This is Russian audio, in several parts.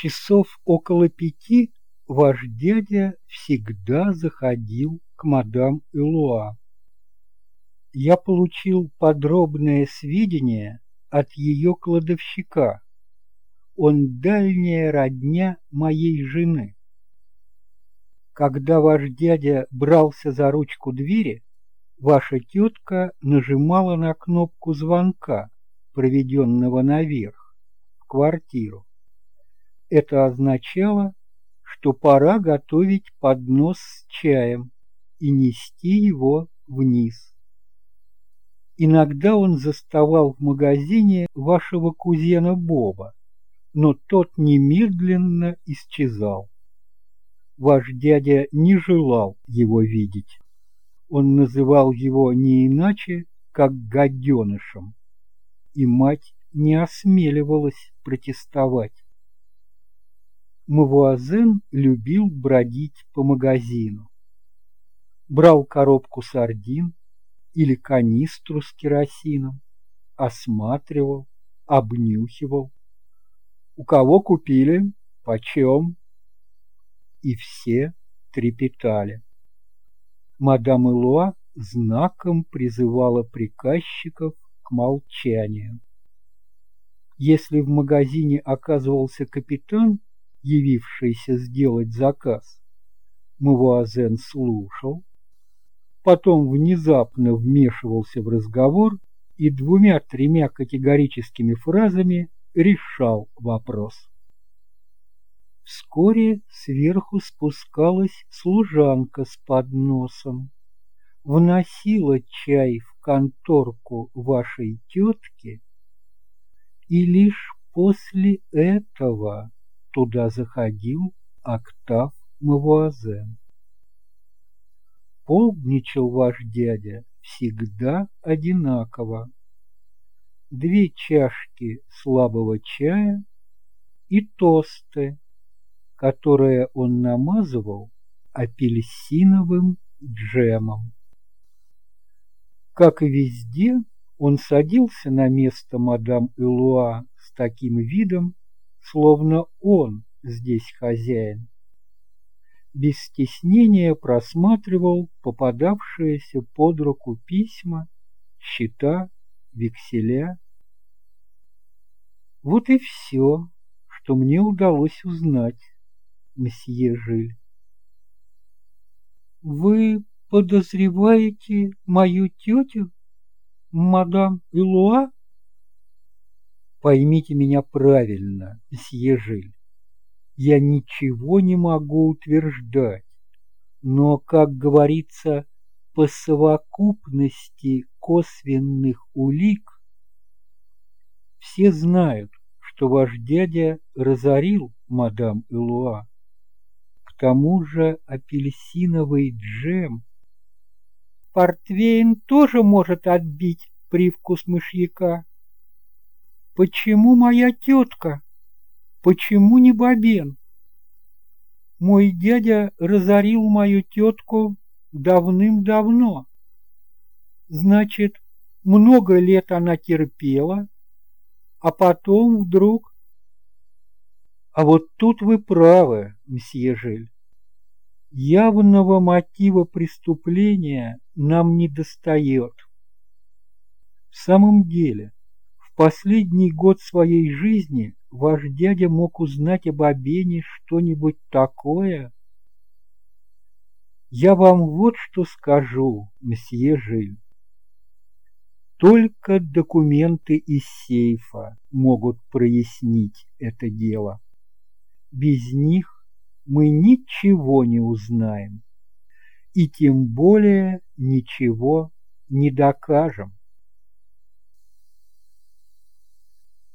Часов около пяти ваш дядя всегда заходил к мадам Элуа. Я получил подробное сведения от ее кладовщика. Он дальняя родня моей жены. Когда ваш дядя брался за ручку двери, ваша тетка нажимала на кнопку звонка, проведенного наверх, в квартиру. Это означало, что пора готовить поднос с чаем и нести его вниз. Иногда он заставал в магазине вашего кузена Боба, но тот немедленно исчезал. Ваш дядя не желал его видеть. Он называл его не иначе, как гаденышем, и мать не осмеливалась протестовать. Мавуазен любил бродить по магазину. Брал коробку сардин или канистру с керосином, осматривал, обнюхивал. У кого купили, почем? И все трепетали. Мадам Элуа знаком призывала приказчиков к молчанию. Если в магазине оказывался капитан, явившийся сделать заказ. Мавуазен слушал, потом внезапно вмешивался в разговор и двумя-тремя категорическими фразами решал вопрос. Вскоре сверху спускалась служанка с подносом, вносила чай в конторку вашей тетки, и лишь после этого Туда заходил Октав Мавуазен. Полдничал ваш дядя всегда одинаково. Две чашки слабого чая и тосты, которые он намазывал апельсиновым джемом. Как и везде, он садился на место мадам Элуа с таким видом, словно он здесь хозяин. Без стеснения просматривал попадавшиеся под руку письма, счета, векселя. Вот и все, что мне удалось узнать, месье Жиль. Вы подозреваете мою тетю, мадам Илуа? Поймите меня правильно, месье Жиль. Я ничего не могу утверждать, но, как говорится, по совокупности косвенных улик все знают, что ваш дядя разорил мадам Элуа. К тому же апельсиновый джем. Портвейн тоже может отбить привкус мышьяка. Почему моя тетка? Почему не Бабен? Мой дядя разорил мою тетку давным-давно. Значит, много лет она терпела, а потом вдруг... А вот тут вы правы, мсье Жиль. Явного мотива преступления нам не достает. В самом деле, последний год своей жизни ваш дядя мог узнать об Абене что-нибудь такое? Я вам вот что скажу, месье Жиль. Только документы из сейфа могут прояснить это дело. Без них мы ничего не узнаем и тем более ничего не докажем.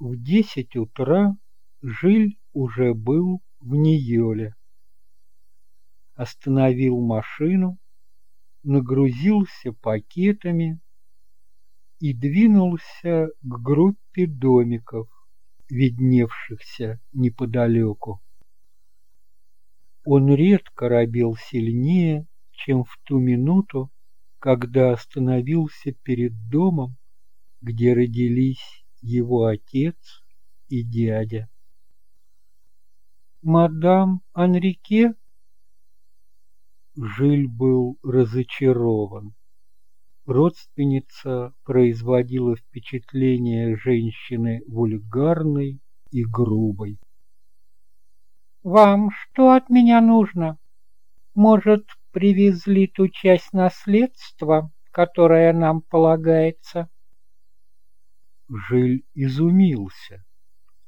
В десять утра Жиль уже был в Ниеле. Остановил машину, нагрузился пакетами и двинулся к группе домиков, видневшихся неподалеку. Он редко робел сильнее, чем в ту минуту, когда остановился перед домом, где родились его отец и дядя. мадам Анрике?» Жиль был разочарован. Родственница производила впечатление женщины вульгарной и грубой. «Вам что от меня нужно? Может, привезли ту часть наследства, которая нам полагается?» Жиль изумился.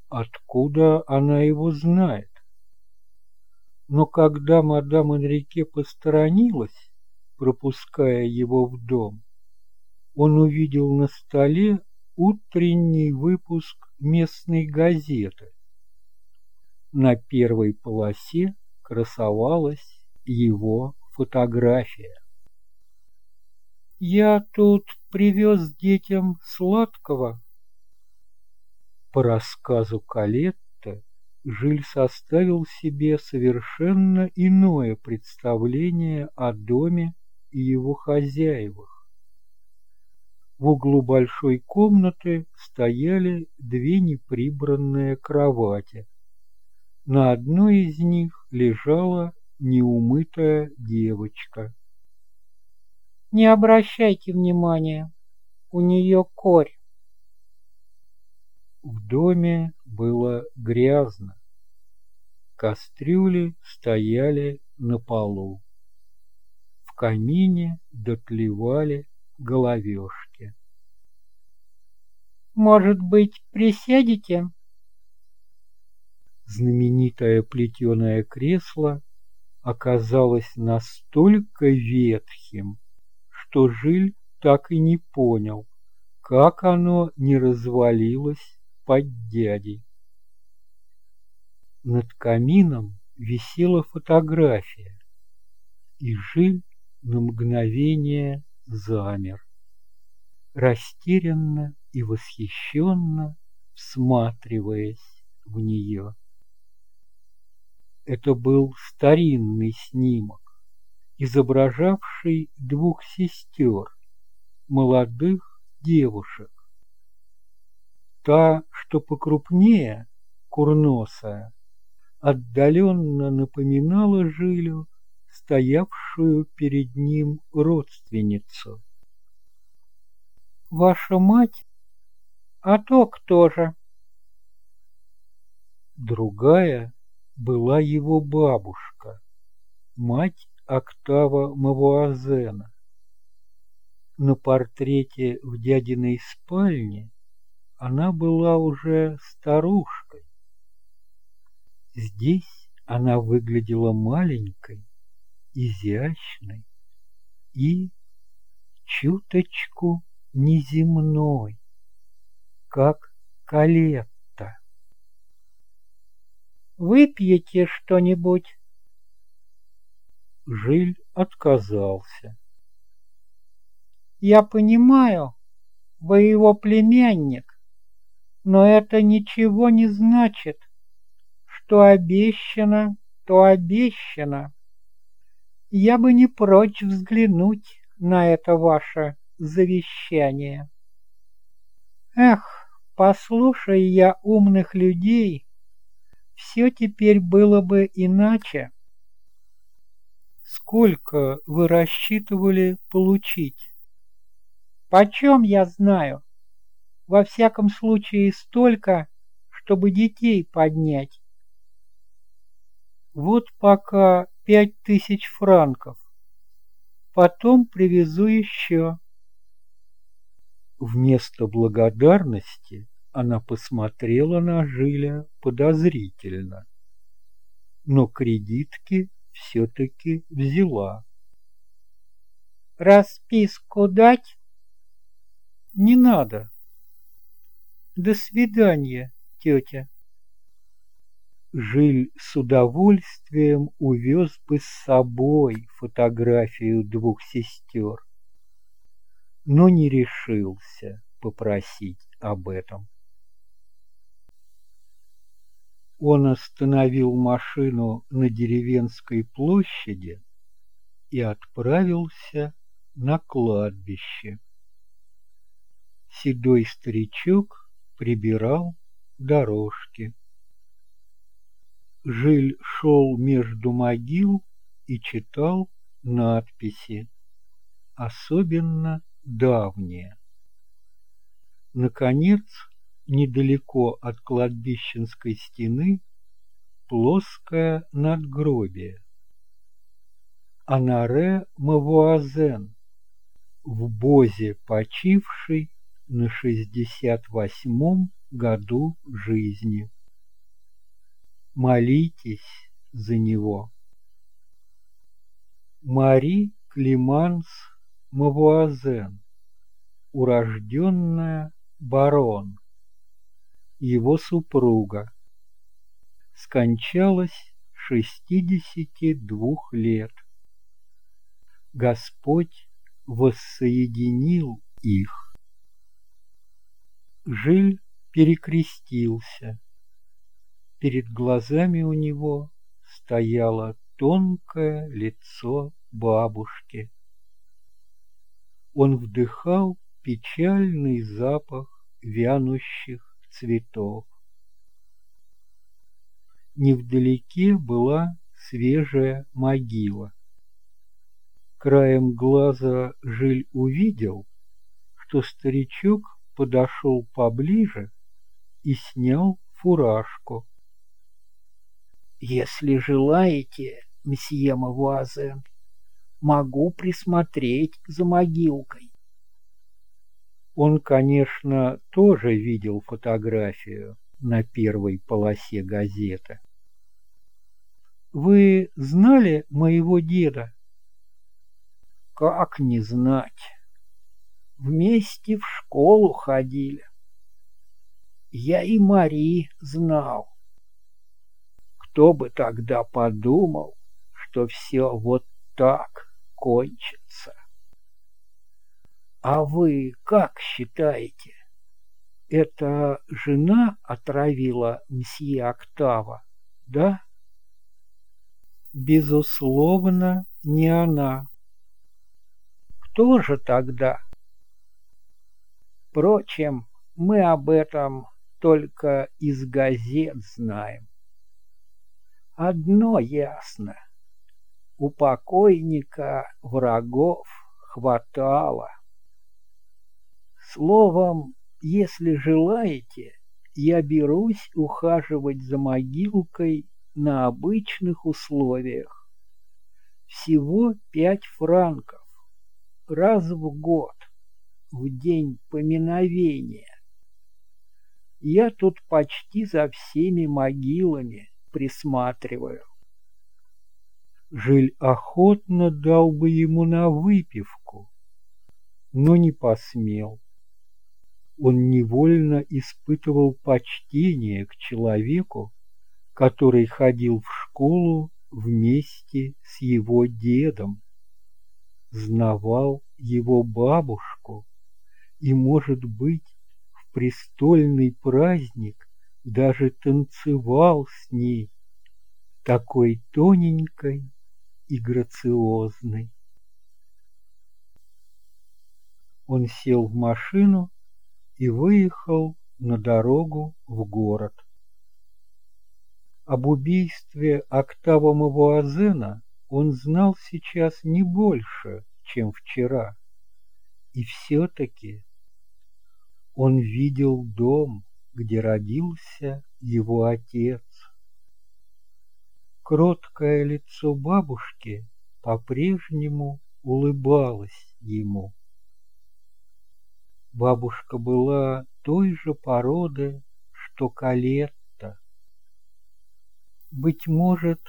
Откуда она его знает? Но когда мадам Энрике посторонилась, пропуская его в дом, он увидел на столе утренний выпуск местной газеты. На первой полосе красовалась его фотография. «Я тут привез детям сладкого». По рассказу Калетта, Жиль составил себе совершенно иное представление о доме и его хозяевах. В углу большой комнаты стояли две неприбранные кровати. На одной из них лежала неумытая девочка. «Не обращайте внимания, у нее корь». В доме было грязно. Кастрюли стояли на полу. В камине дотлевали головешки. «Может быть, присядете?» Знаменитое плетеное кресло оказалось настолько ветхим, что Жиль так и не понял, как оно не развалилось под дядей. Над камином висела фотография, и Жиль на мгновение замер, растерянно и восхищенно всматриваясь в нее. Это был старинный снимок, изображавший двух сестер, молодых девушек. Та, что покрупнее, курносая, отдаленно напоминала Жилю стоявшую перед ним родственницу. «Ваша мать? А то кто же?» Другая была его бабушка, мать Октава Мавуазена. На портрете в дядиной спальне она была уже старушкой. Здесь она выглядела маленькой, изящной и чуточку неземной, как Калетта. «Выпьете что-нибудь?» Жиль отказался. «Я понимаю, вы его племянник, но это ничего не значит. Что обещано, то обещано. Я бы не прочь взглянуть на это ваше завещание. Эх, послушай я умных людей, все теперь было бы иначе. Сколько вы рассчитывали получить? Почем я знаю? Во всяком случае столько, чтобы детей поднять. Вот пока пять тысяч франков. Потом привезу еще. Вместо благодарности она посмотрела на Жиля подозрительно. Но кредитки все-таки взяла. «Расписку дать?» «Не надо», до свидания, тетя. Жиль с удовольствием увез бы с собой фотографию двух сестер, но не решился попросить об этом. Он остановил машину на деревенской площади и отправился на кладбище. Седой старичок прибирал дорожки. Жиль шел между могил и читал надписи, особенно давние. Наконец, недалеко от кладбищенской стены, плоское надгробие. Анаре Мавуазен, в Бозе почивший на шестьдесят восьмом году жизни. Молитесь за него. Мари Климанс Мавуазен, урожденная барон, его супруга, скончалась шестидесяти двух лет. Господь воссоединил их. Жиль перекрестился. Перед глазами у него стояло тонкое лицо бабушки. Он вдыхал печальный запах вянущих цветов. Невдалеке была свежая могила. Краем глаза Жиль увидел, что старичок подошел поближе и снял фуражку. «Если желаете, месье Мавуазен, могу присмотреть за могилкой». Он, конечно, тоже видел фотографию на первой полосе газеты. «Вы знали моего деда?» Как не знать? Вместе в школу ходили. Я и Мари знал. Кто бы тогда подумал, что все вот так кончится? А вы как считаете? Это жена отравила мсье Октава, да? Безусловно, не она. Кто же тогда? Впрочем, мы об этом только из газет знаем. Одно ясно. У покойника врагов хватало. Словом, если желаете, я берусь ухаживать за могилкой на обычных условиях. Всего пять франков раз в год, в день поминовения. Я тут почти за всеми могилами присматриваю. Жиль охотно дал бы ему на выпивку, но не посмел. Он невольно испытывал почтение к человеку, который ходил в школу вместе с его дедом знавал его бабушку и, может быть, в престольный праздник даже танцевал с ней, такой тоненькой и грациозной. Он сел в машину и выехал на дорогу в город. Об убийстве Октава Мавуазена он знал сейчас не больше, чем вчера. И все-таки он видел дом, где родился его отец. Кроткое лицо бабушки по-прежнему улыбалось ему. Бабушка была той же породы, что Калетта. Быть может,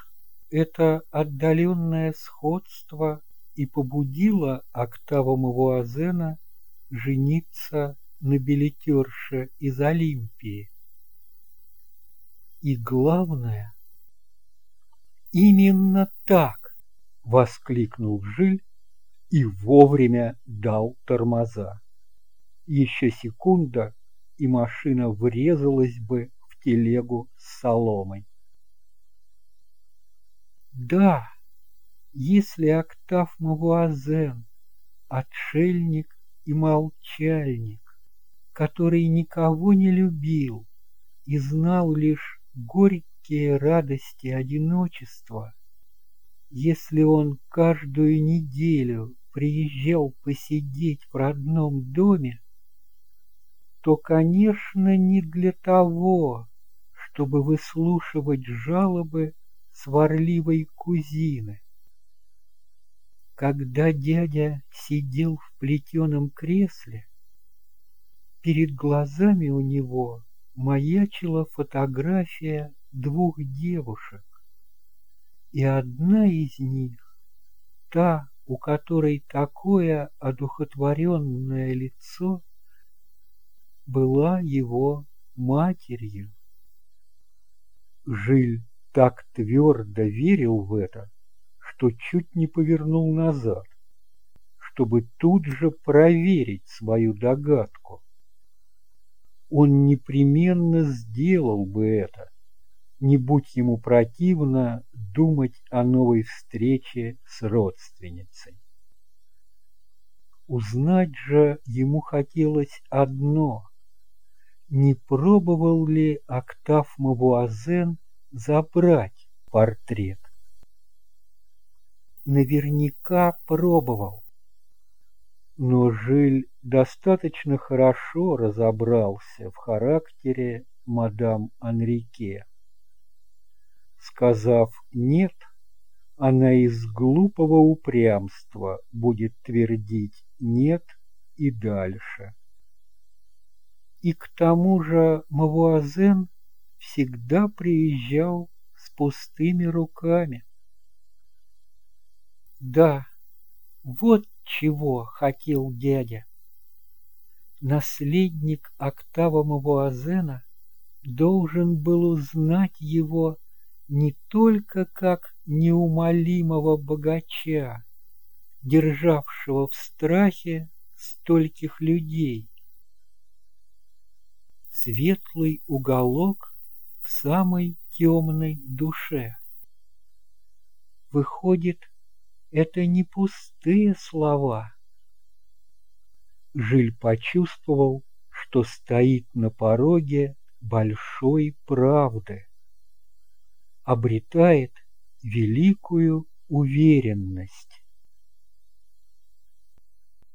это отдаленное сходство и побудило Октава Мавуазена жениться на билетерше из Олимпии. И главное, именно так, воскликнул Жиль и вовремя дал тормоза. Еще секунда, и машина врезалась бы в телегу с соломой. Да, если Октав Мавуазен, отшельник и молчальник, который никого не любил и знал лишь горькие радости одиночества, если он каждую неделю приезжал посидеть в родном доме, то, конечно, не для того, чтобы выслушивать жалобы сварливой кузины. Когда дядя сидел в плетеном кресле, перед глазами у него маячила фотография двух девушек, и одна из них, та, у которой такое одухотворенное лицо, была его матерью. Жиль так твердо верил в это, что чуть не повернул назад, чтобы тут же проверить свою догадку. Он непременно сделал бы это, не будь ему противно думать о новой встрече с родственницей. Узнать же ему хотелось одно — не пробовал ли Октав Мавуазен забрать портрет? Наверняка пробовал. Но Жиль достаточно хорошо разобрался в характере мадам Анрике. Сказав «нет», она из глупого упрямства будет твердить «нет» и дальше. И к тому же Мавуазен всегда приезжал с пустыми руками. Да, вот чего хотел дядя. Наследник Октава Мавуазена должен был узнать его не только как неумолимого богача, державшего в страхе стольких людей. Светлый уголок в самой темной душе. Выходит, это не пустые слова. Жиль почувствовал, что стоит на пороге большой правды обретает великую уверенность.